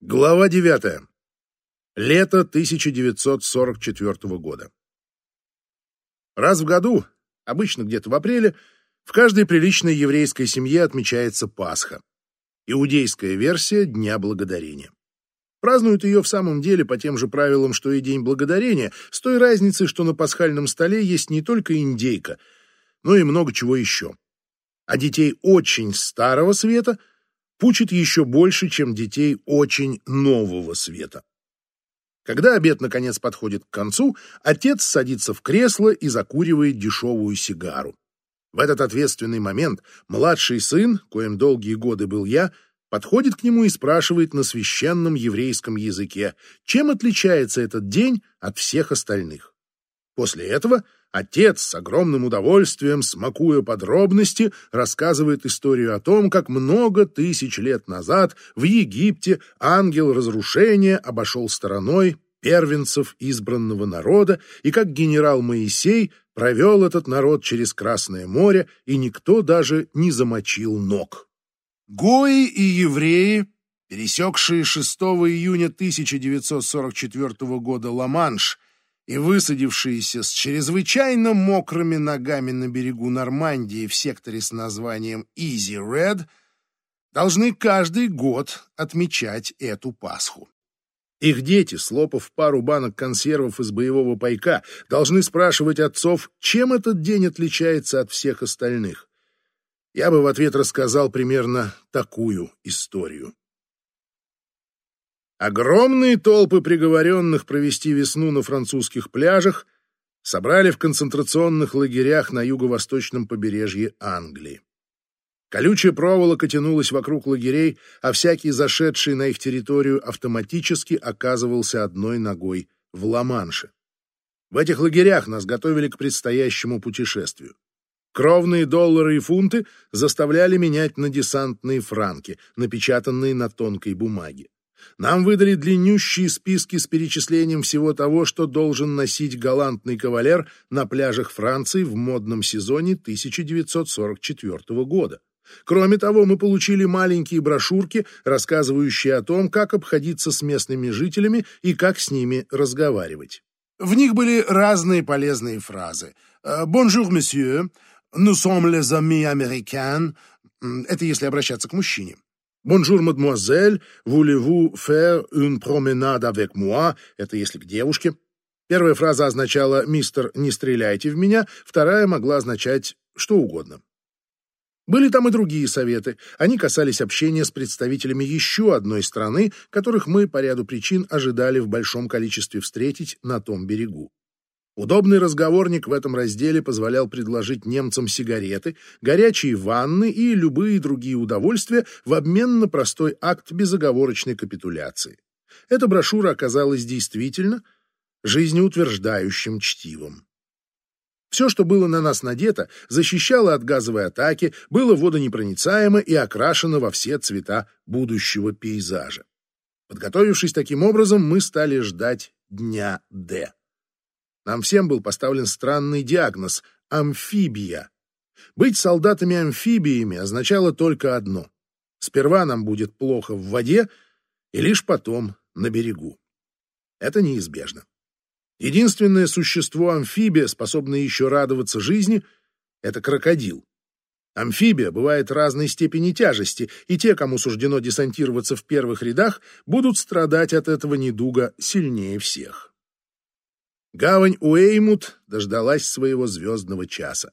Глава 9. Лето 1944 года. Раз в году, обычно где-то в апреле, в каждой приличной еврейской семье отмечается Пасха. Иудейская версия Дня Благодарения. Празднуют ее в самом деле по тем же правилам, что и День Благодарения, с той разницей, что на пасхальном столе есть не только индейка, но и много чего еще. А детей очень старого света – пучит еще больше, чем детей очень нового света. Когда обед наконец подходит к концу, отец садится в кресло и закуривает дешевую сигару. В этот ответственный момент младший сын, коим долгие годы был я, подходит к нему и спрашивает на священном еврейском языке, чем отличается этот день от всех остальных. После этого Отец с огромным удовольствием, смакуя подробности, рассказывает историю о том, как много тысяч лет назад в Египте ангел разрушения обошел стороной первенцев избранного народа, и как генерал Моисей провел этот народ через Красное море, и никто даже не замочил ног. Гои и евреи, пересекшие 6 июня 1944 года Ла-Манш, и высадившиеся с чрезвычайно мокрыми ногами на берегу Нормандии в секторе с названием Easy Red должны каждый год отмечать эту Пасху. Их дети, слопав пару банок консервов из боевого пайка, должны спрашивать отцов, чем этот день отличается от всех остальных. Я бы в ответ рассказал примерно такую историю. Огромные толпы приговоренных провести весну на французских пляжах собрали в концентрационных лагерях на юго-восточном побережье Англии. Колючая проволока тянулась вокруг лагерей, а всякий зашедший на их территорию автоматически оказывался одной ногой в Ла-Манше. В этих лагерях нас готовили к предстоящему путешествию. Кровные доллары и фунты заставляли менять на десантные франки, напечатанные на тонкой бумаге. Нам выдали длиннющие списки с перечислением всего того, что должен носить галантный кавалер на пляжах Франции в модном сезоне 1944 года. Кроме того, мы получили маленькие брошюрки, рассказывающие о том, как обходиться с местными жителями и как с ними разговаривать. В них были разные полезные фразы. «Bonjour, monsieur», «Nous sommes les amis américains», это если обращаться к мужчине. «Bonjour, mademoiselle, voulez-vous faire une promenade avec moi?» Это если к девушке. Первая фраза означала «Мистер, не стреляйте в меня», вторая могла означать что угодно. Были там и другие советы. Они касались общения с представителями еще одной страны, которых мы по ряду причин ожидали в большом количестве встретить на том берегу. Удобный разговорник в этом разделе позволял предложить немцам сигареты, горячие ванны и любые другие удовольствия в обмен на простой акт безоговорочной капитуляции. Эта брошюра оказалась действительно жизнеутверждающим чтивом. Все, что было на нас надето, защищало от газовой атаки, было водонепроницаемо и окрашено во все цвета будущего пейзажа. Подготовившись таким образом, мы стали ждать дня Д. Нам всем был поставлен странный диагноз — амфибия. Быть солдатами-амфибиями означало только одно. Сперва нам будет плохо в воде, и лишь потом на берегу. Это неизбежно. Единственное существо-амфибия, способное еще радоваться жизни, — это крокодил. Амфибия бывает разной степени тяжести, и те, кому суждено десантироваться в первых рядах, будут страдать от этого недуга сильнее всех. Гавань Уэймут дождалась своего звездного часа.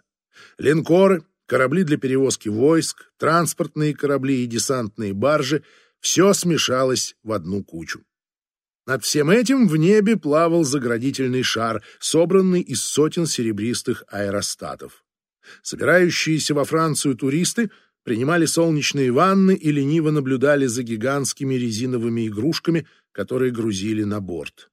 Линкоры, корабли для перевозки войск, транспортные корабли и десантные баржи — все смешалось в одну кучу. Над всем этим в небе плавал заградительный шар, собранный из сотен серебристых аэростатов. Собирающиеся во Францию туристы принимали солнечные ванны и лениво наблюдали за гигантскими резиновыми игрушками, которые грузили на борт.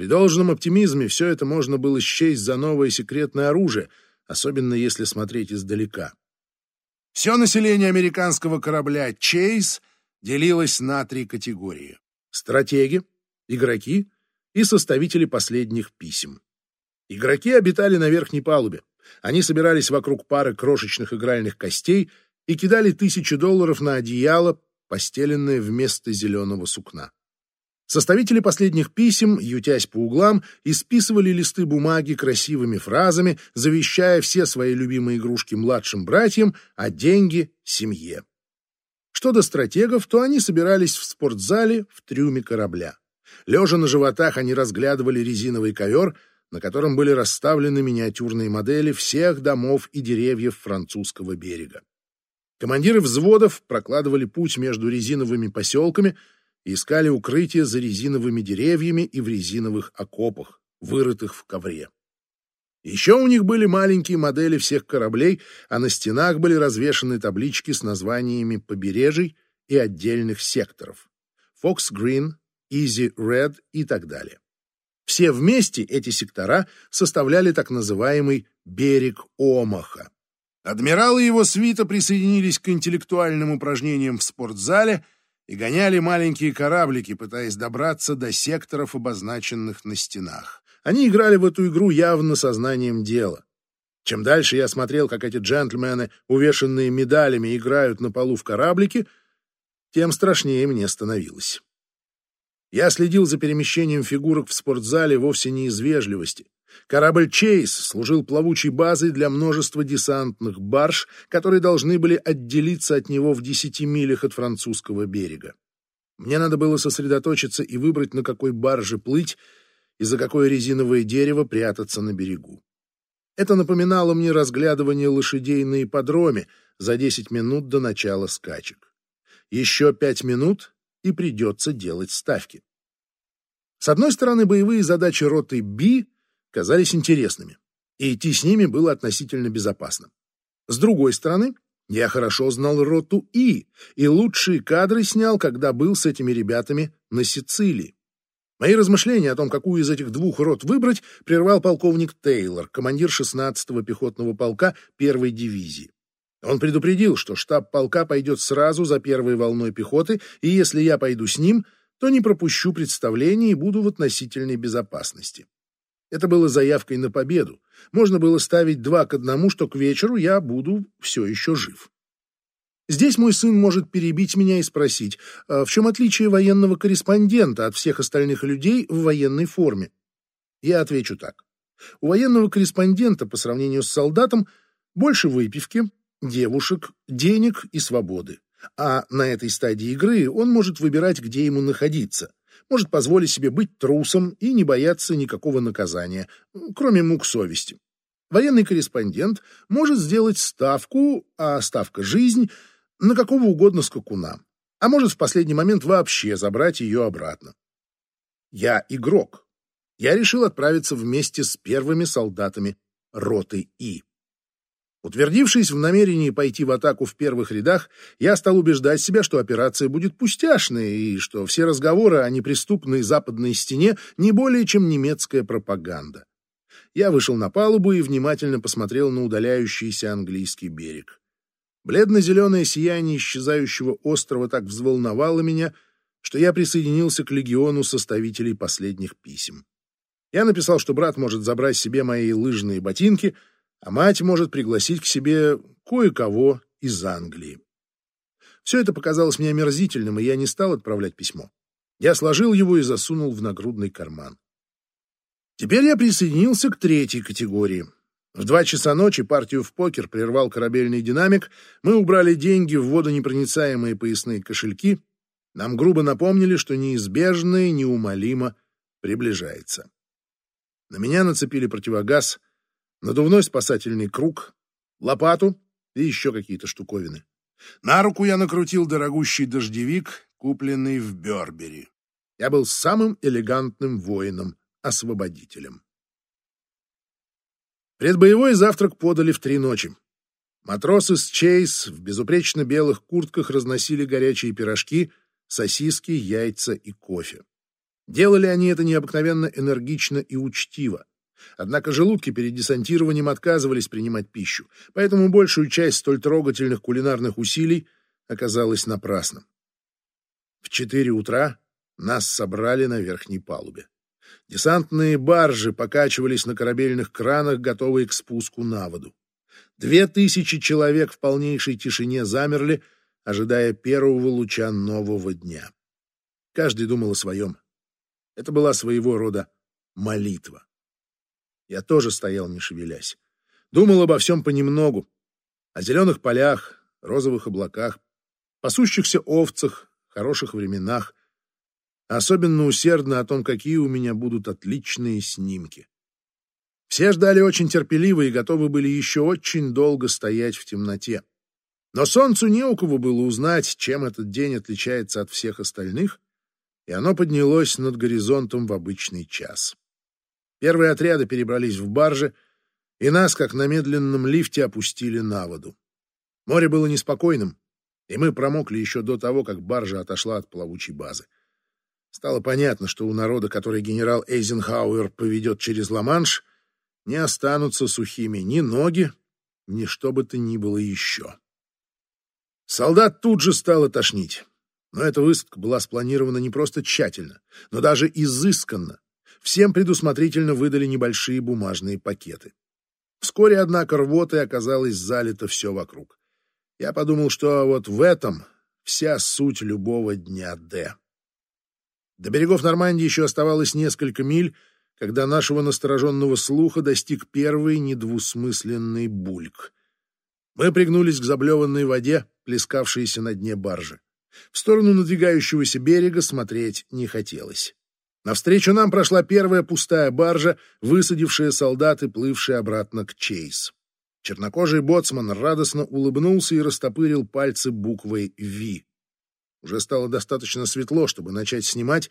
При должном оптимизме все это можно было счесть за новое секретное оружие, особенно если смотреть издалека. Все население американского корабля «Чейз» делилось на три категории — стратеги, игроки и составители последних писем. Игроки обитали на верхней палубе. Они собирались вокруг пары крошечных игральных костей и кидали тысячи долларов на одеяло, постеленное вместо зеленого сукна. Составители последних писем, ютясь по углам, исписывали листы бумаги красивыми фразами, завещая все свои любимые игрушки младшим братьям, а деньги — семье. Что до стратегов, то они собирались в спортзале в трюме корабля. Лежа на животах, они разглядывали резиновый ковер, на котором были расставлены миниатюрные модели всех домов и деревьев французского берега. Командиры взводов прокладывали путь между резиновыми поселками — искали укрытие за резиновыми деревьями и в резиновых окопах, вырытых в ковре. Еще у них были маленькие модели всех кораблей, а на стенах были развешаны таблички с названиями побережий и отдельных секторов. Fox Green, Easy Red и так далее. Все вместе эти сектора составляли так называемый «берег Омаха». Адмирал и его свита присоединились к интеллектуальным упражнениям в спортзале – и гоняли маленькие кораблики, пытаясь добраться до секторов, обозначенных на стенах. Они играли в эту игру явно сознанием дела. Чем дальше я смотрел, как эти джентльмены, увешанные медалями, играют на полу в кораблике, тем страшнее мне становилось. Я следил за перемещением фигурок в спортзале вовсе не из вежливости. Корабль «Чейз» служил плавучей базой для множества десантных барж, которые должны были отделиться от него в десяти милях от французского берега. Мне надо было сосредоточиться и выбрать, на какой барже плыть и за какое резиновое дерево прятаться на берегу. Это напоминало мне разглядывание лошадей на ипподроме за десять минут до начала скачек. Еще пять минут, и придется делать ставки. С одной стороны, боевые задачи роты «Би» казались интересными, и идти с ними было относительно безопасно. С другой стороны, я хорошо знал роту И, и лучшие кадры снял, когда был с этими ребятами на Сицилии. Мои размышления о том, какую из этих двух рот выбрать, прервал полковник Тейлор, командир 16-го пехотного полка первой дивизии. Он предупредил, что штаб полка пойдет сразу за первой волной пехоты, и если я пойду с ним, то не пропущу представление и буду в относительной безопасности. Это было заявкой на победу. Можно было ставить два к одному, что к вечеру я буду все еще жив. Здесь мой сын может перебить меня и спросить, а в чем отличие военного корреспондента от всех остальных людей в военной форме? Я отвечу так. У военного корреспондента по сравнению с солдатом больше выпивки, девушек, денег и свободы. А на этой стадии игры он может выбирать, где ему находиться может позволить себе быть трусом и не бояться никакого наказания, кроме мук совести. Военный корреспондент может сделать ставку, а ставка — жизнь, на какого угодно скакуна, а может в последний момент вообще забрать ее обратно. Я игрок. Я решил отправиться вместе с первыми солдатами роты И. Утвердившись в намерении пойти в атаку в первых рядах, я стал убеждать себя, что операция будет пустяшной и что все разговоры о неприступной западной стене не более чем немецкая пропаганда. Я вышел на палубу и внимательно посмотрел на удаляющийся английский берег. Бледно-зеленое сияние исчезающего острова так взволновало меня, что я присоединился к легиону составителей последних писем. Я написал, что брат может забрать себе мои лыжные ботинки — а мать может пригласить к себе кое-кого из Англии. Все это показалось мне омерзительным, и я не стал отправлять письмо. Я сложил его и засунул в нагрудный карман. Теперь я присоединился к третьей категории. В два часа ночи партию в покер прервал корабельный динамик, мы убрали деньги в водонепроницаемые поясные кошельки, нам грубо напомнили, что неизбежное неумолимо приближается. На меня нацепили противогаз — надувной спасательный круг, лопату и еще какие-то штуковины. На руку я накрутил дорогущий дождевик, купленный в Бербери. Я был самым элегантным воином-освободителем. Предбоевой завтрак подали в три ночи. Матросы с Чейз в безупречно белых куртках разносили горячие пирожки, сосиски, яйца и кофе. Делали они это необыкновенно энергично и учтиво. Однако желудки перед десантированием отказывались принимать пищу, поэтому большую часть столь трогательных кулинарных усилий оказалась напрасным. В четыре утра нас собрали на верхней палубе. Десантные баржи покачивались на корабельных кранах, готовые к спуску на воду. Две тысячи человек в полнейшей тишине замерли, ожидая первого луча нового дня. Каждый думал о своем. Это была своего рода молитва. Я тоже стоял, не шевелясь. Думал обо всем понемногу. О зеленых полях, розовых облаках, пасущихся овцах, хороших временах. особенно усердно о том, какие у меня будут отличные снимки. Все ждали очень терпеливо и готовы были еще очень долго стоять в темноте. Но солнцу не у кого было узнать, чем этот день отличается от всех остальных, и оно поднялось над горизонтом в обычный час. Первые отряды перебрались в баржи, и нас, как на медленном лифте, опустили на воду. Море было неспокойным, и мы промокли еще до того, как баржа отошла от плавучей базы. Стало понятно, что у народа, который генерал Эйзенхауэр поведет через Ла-Манш, не останутся сухими ни ноги, ни что бы то ни было еще. Солдат тут же стало тошнить. Но эта высадка была спланирована не просто тщательно, но даже изысканно. Всем предусмотрительно выдали небольшие бумажные пакеты. Вскоре, однако, рвотой оказалось залито все вокруг. Я подумал, что вот в этом вся суть любого дня Д. До берегов Нормандии еще оставалось несколько миль, когда нашего настороженного слуха достиг первый недвусмысленный бульк. Мы пригнулись к заблеванной воде, плескавшейся на дне баржи. В сторону надвигающегося берега смотреть не хотелось. Навстречу нам прошла первая пустая баржа, высадившая солдат и плывшая обратно к Чейз. Чернокожий боцман радостно улыбнулся и растопырил пальцы буквой «Ви». Уже стало достаточно светло, чтобы начать снимать,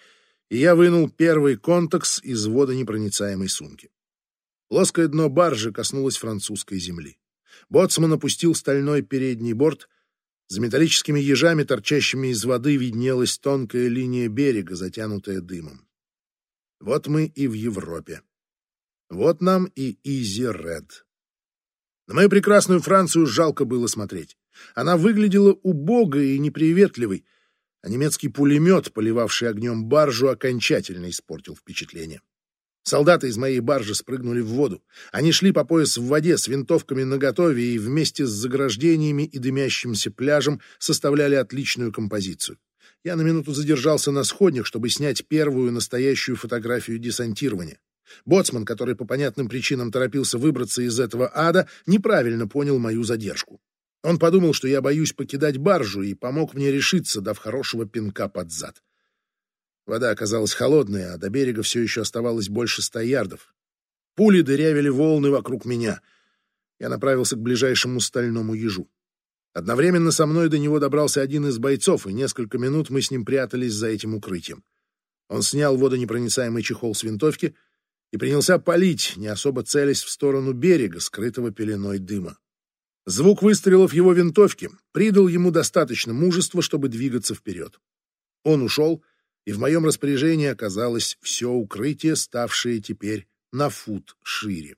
и я вынул первый контакс из водонепроницаемой сумки. Плоское дно баржи коснулось французской земли. Боцман опустил стальной передний борт. За металлическими ежами, торчащими из воды, виднелась тонкая линия берега, затянутая дымом. Вот мы и в Европе. Вот нам и Изи Ред. На мою прекрасную Францию жалко было смотреть. Она выглядела убогой и неприветливой, а немецкий пулемет, поливавший огнем баржу, окончательно испортил впечатление. Солдаты из моей баржи спрыгнули в воду. Они шли по пояс в воде с винтовками наготове и вместе с заграждениями и дымящимся пляжем составляли отличную композицию. Я на минуту задержался на сходнях, чтобы снять первую настоящую фотографию десантирования. Боцман, который по понятным причинам торопился выбраться из этого ада, неправильно понял мою задержку. Он подумал, что я боюсь покидать баржу, и помог мне решиться, дав хорошего пинка под зад. Вода оказалась холодная, а до берега все еще оставалось больше ста ярдов. Пули дырявили волны вокруг меня. Я направился к ближайшему стальному ежу. Одновременно со мной до него добрался один из бойцов, и несколько минут мы с ним прятались за этим укрытием. Он снял водонепроницаемый чехол с винтовки и принялся палить, не особо целясь в сторону берега, скрытого пеленой дыма. Звук выстрелов его винтовки придал ему достаточно мужества, чтобы двигаться вперед. Он ушел, и в моем распоряжении оказалось все укрытие, ставшее теперь на фут шире.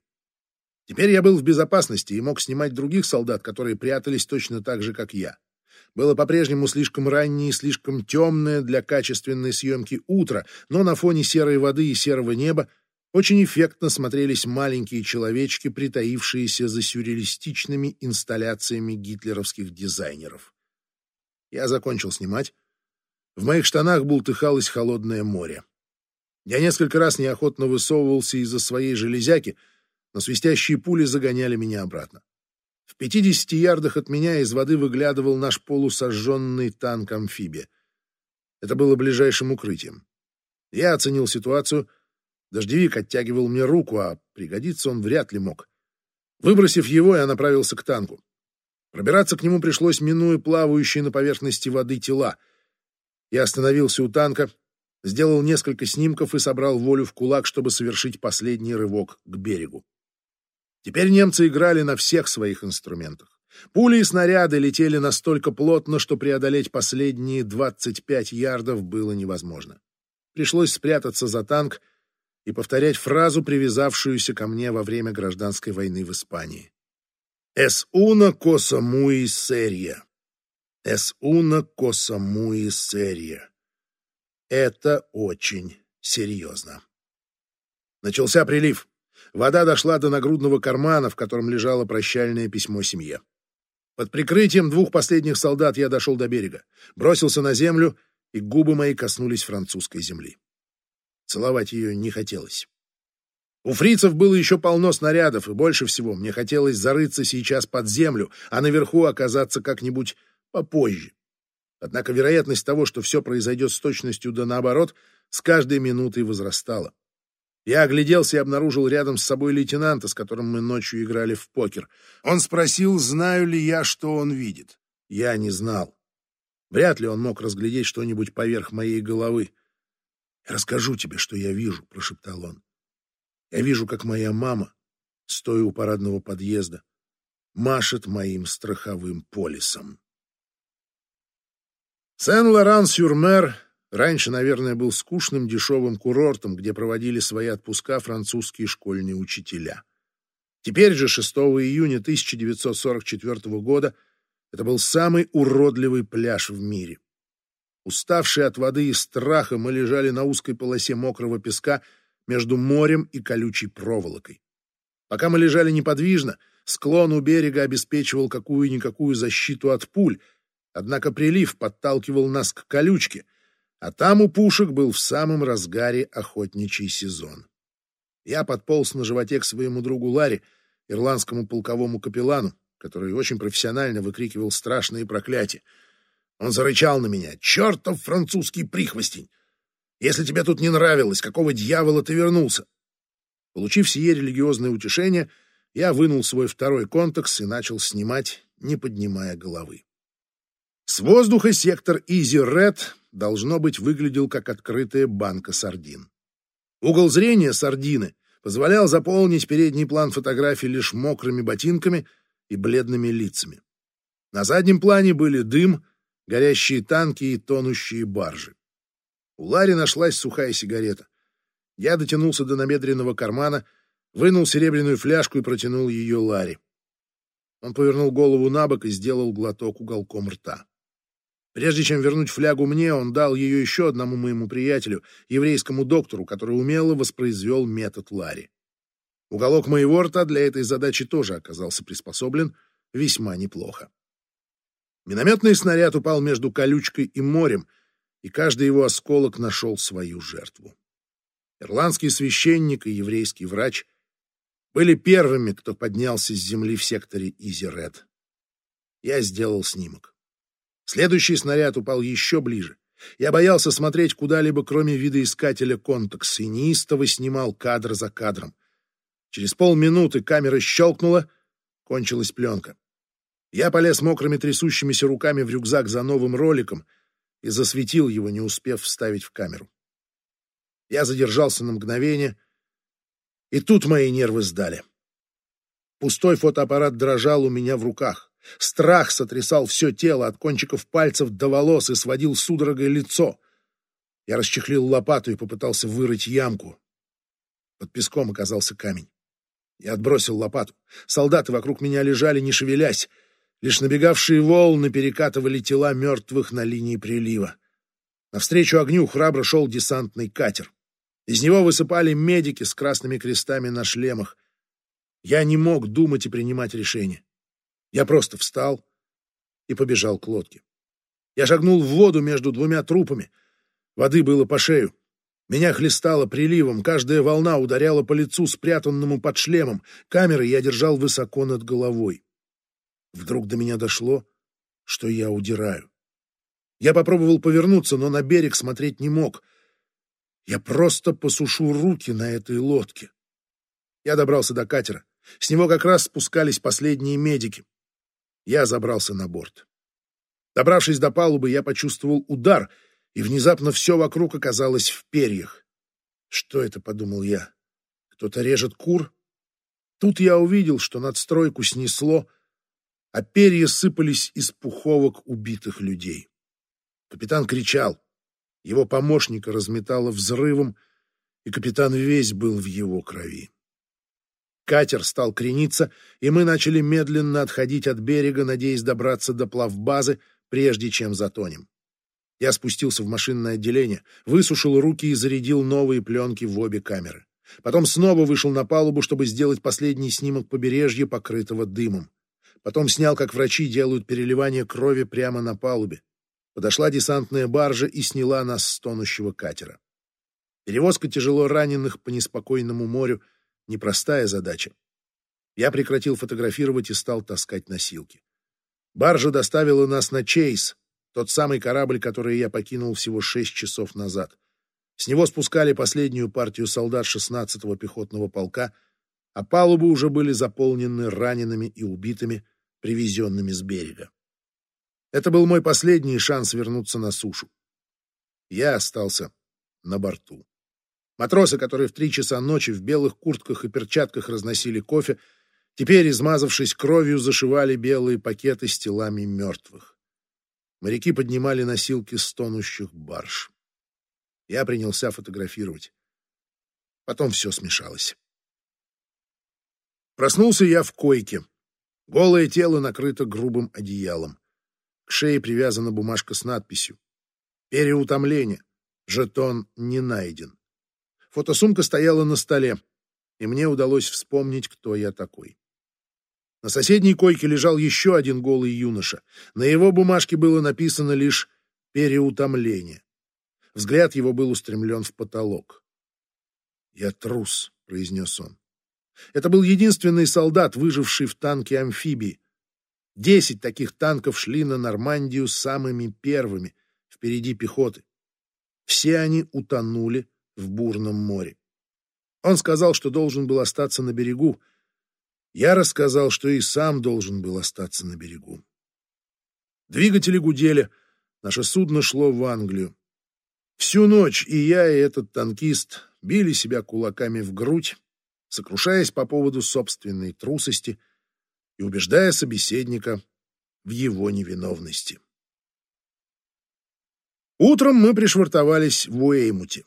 Теперь я был в безопасности и мог снимать других солдат, которые прятались точно так же, как я. Было по-прежнему слишком раннее и слишком темное для качественной съемки утро, но на фоне серой воды и серого неба очень эффектно смотрелись маленькие человечки, притаившиеся за сюрреалистичными инсталляциями гитлеровских дизайнеров. Я закончил снимать. В моих штанах бултыхалось холодное море. Я несколько раз неохотно высовывался из-за своей железяки — но свистящие пули загоняли меня обратно. В пятидесяти ярдах от меня из воды выглядывал наш полусожженный танк-амфибия. Это было ближайшим укрытием. Я оценил ситуацию. Дождевик оттягивал мне руку, а пригодиться он вряд ли мог. Выбросив его, я направился к танку. Пробираться к нему пришлось, минуя плавающие на поверхности воды тела. Я остановился у танка, сделал несколько снимков и собрал волю в кулак, чтобы совершить последний рывок к берегу. Теперь немцы играли на всех своих инструментах. Пули и снаряды летели настолько плотно, что преодолеть последние 25 ярдов было невозможно. Пришлось спрятаться за танк и повторять фразу, привязавшуюся ко мне во время гражданской войны в Испании. «Es una cosa muy seria». «Es una cosa muy seria». Это очень серьезно. Начался прилив. Вода дошла до нагрудного кармана, в котором лежало прощальное письмо семье. Под прикрытием двух последних солдат я дошел до берега, бросился на землю, и губы мои коснулись французской земли. Целовать ее не хотелось. У фрицев было еще полно снарядов, и больше всего мне хотелось зарыться сейчас под землю, а наверху оказаться как-нибудь попозже. Однако вероятность того, что все произойдет с точностью да наоборот, с каждой минутой возрастала. Я огляделся и обнаружил рядом с собой лейтенанта, с которым мы ночью играли в покер. Он спросил, знаю ли я, что он видит. Я не знал. Вряд ли он мог разглядеть что-нибудь поверх моей головы. «Расскажу тебе, что я вижу», — прошептал он. «Я вижу, как моя мама, стоя у парадного подъезда, машет моим страховым полисом». Сен-Лоран-Сюрмер раньше, наверное, был скучным дешевым курортом, где проводили свои отпуска французские школьные учителя. Теперь же, 6 июня 1944 года, это был самый уродливый пляж в мире. Уставшие от воды и страха, мы лежали на узкой полосе мокрого песка между морем и колючей проволокой. Пока мы лежали неподвижно, склон у берега обеспечивал какую-никакую защиту от пуль, Однако прилив подталкивал нас к колючке, а там у пушек был в самом разгаре охотничий сезон. Я подполз на животе к своему другу Ларе, ирландскому полковому капеллану, который очень профессионально выкрикивал страшные проклятия. Он зарычал на меня. «Чертов французский прихвостень! Если тебе тут не нравилось, какого дьявола ты вернулся?» Получив сие религиозное утешение, я вынул свой второй контекс и начал снимать, не поднимая головы. С воздуха сектор Изи Ред должно быть выглядел как открытая банка сардин. Угол зрения сардины позволял заполнить передний план фотографии лишь мокрыми ботинками и бледными лицами. На заднем плане были дым, горящие танки и тонущие баржи. У Ларри нашлась сухая сигарета. Я дотянулся до намедренного кармана, вынул серебряную фляжку и протянул ее Ларри. Он повернул голову на бок и сделал глоток уголком рта. Прежде чем вернуть флягу мне, он дал ее еще одному моему приятелю, еврейскому доктору, который умело воспроизвел метод Ларри. Уголок моего рта для этой задачи тоже оказался приспособлен весьма неплохо. Минометный снаряд упал между колючкой и морем, и каждый его осколок нашел свою жертву. Ирландский священник и еврейский врач были первыми, кто поднялся с земли в секторе Изи-Ред. Я сделал снимок. Следующий снаряд упал еще ближе. Я боялся смотреть куда-либо, кроме видоискателя контекс, и неистово снимал кадр за кадром. Через полминуты камера щелкнула, кончилась пленка. Я полез мокрыми трясущимися руками в рюкзак за новым роликом и засветил его, не успев вставить в камеру. Я задержался на мгновение, и тут мои нервы сдали. Пустой фотоаппарат дрожал у меня в руках. Страх сотрясал все тело от кончиков пальцев до волос и сводил судорогой лицо. Я расчехлил лопату и попытался вырыть ямку. Под песком оказался камень. Я отбросил лопату. Солдаты вокруг меня лежали, не шевелясь. Лишь набегавшие волны перекатывали тела мертвых на линии прилива. Навстречу огню храбро шел десантный катер. Из него высыпали медики с красными крестами на шлемах. Я не мог думать и принимать решения. Я просто встал и побежал к лодке. Я шагнул в воду между двумя трупами. Воды было по шею. Меня хлестало приливом, каждая волна ударяла по лицу, спрятанному под шлемом. Камеры я держал высоко над головой. Вдруг до меня дошло, что я удираю. Я попробовал повернуться, но на берег смотреть не мог. Я просто посушу руки на этой лодке. Я добрался до катера. С него как раз спускались последние медики. Я забрался на борт. Добравшись до палубы, я почувствовал удар, и внезапно все вокруг оказалось в перьях. «Что это?» — подумал я. «Кто-то режет кур?» Тут я увидел, что надстройку снесло, а перья сыпались из пуховок убитых людей. Капитан кричал. Его помощника разметало взрывом, и капитан весь был в его крови. Катер стал крениться, и мы начали медленно отходить от берега, надеясь добраться до плавбазы, прежде чем затонем. Я спустился в машинное отделение, высушил руки и зарядил новые пленки в обе камеры. Потом снова вышел на палубу, чтобы сделать последний снимок побережья, покрытого дымом. Потом снял, как врачи делают переливание крови прямо на палубе. Подошла десантная баржа и сняла нас с тонущего катера. Перевозка тяжело раненых по неспокойному морю — непростая задача. Я прекратил фотографировать и стал таскать носилки. Баржа доставила нас на Чейз, тот самый корабль, который я покинул всего шесть часов назад. С него спускали последнюю партию солдат 16-го пехотного полка, а палубы уже были заполнены ранеными и убитыми, привезенными с берега. Это был мой последний шанс вернуться на сушу. Я остался на борту. Матросы, которые в три часа ночи в белых куртках и перчатках разносили кофе, теперь, измазавшись кровью, зашивали белые пакеты с телами мертвых. Моряки поднимали носилки с тонущих барж. Я принялся фотографировать. Потом все смешалось. Проснулся я в койке. Голое тело накрыто грубым одеялом. К шее привязана бумажка с надписью «Переутомление. Жетон не найден». Фотосумка стояла на столе, и мне удалось вспомнить, кто я такой. На соседней койке лежал еще один голый юноша. На его бумажке было написано лишь «переутомление». Взгляд его был устремлен в потолок. «Я трус», — произнес он. Это был единственный солдат, выживший в танке амфибии. Десять таких танков шли на Нормандию самыми первыми, впереди пехоты. Все они утонули в бурном море. Он сказал, что должен был остаться на берегу. Я рассказал, что и сам должен был остаться на берегу. Двигатели гудели, наше судно шло в Англию. Всю ночь и я, и этот танкист били себя кулаками в грудь, сокрушаясь по поводу собственной трусости и убеждая собеседника в его невиновности. Утром мы пришвартовались в Уэймуте.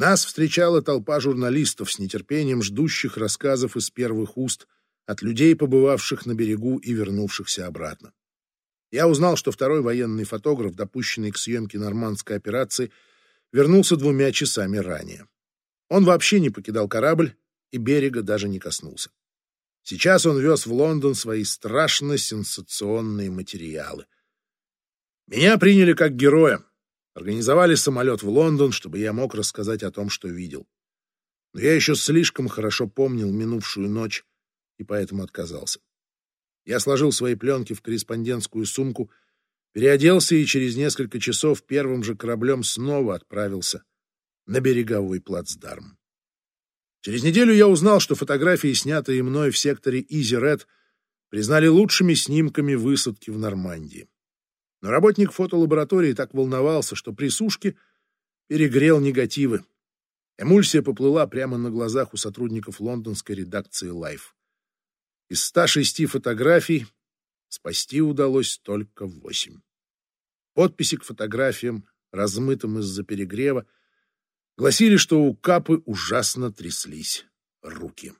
Нас встречала толпа журналистов с нетерпением ждущих рассказов из первых уст от людей, побывавших на берегу и вернувшихся обратно. Я узнал, что второй военный фотограф, допущенный к съемке нормандской операции, вернулся двумя часами ранее. Он вообще не покидал корабль и берега даже не коснулся. Сейчас он вез в Лондон свои страшно сенсационные материалы. Меня приняли как героя, Организовали самолет в Лондон, чтобы я мог рассказать о том, что видел. Но я еще слишком хорошо помнил минувшую ночь и поэтому отказался. Я сложил свои пленки в корреспондентскую сумку, переоделся и через несколько часов первым же кораблем снова отправился на береговой плацдарм. Через неделю я узнал, что фотографии, снятые мной в секторе Изи Ред, признали лучшими снимками высадки в Нормандии. Но работник фотолаборатории так волновался, что при сушке перегрел негативы. Эмульсия поплыла прямо на глазах у сотрудников лондонской редакции Life. Из 106 фотографий спасти удалось только 8. Подписи к фотографиям, размытым из-за перегрева, гласили, что у Капы ужасно тряслись руки.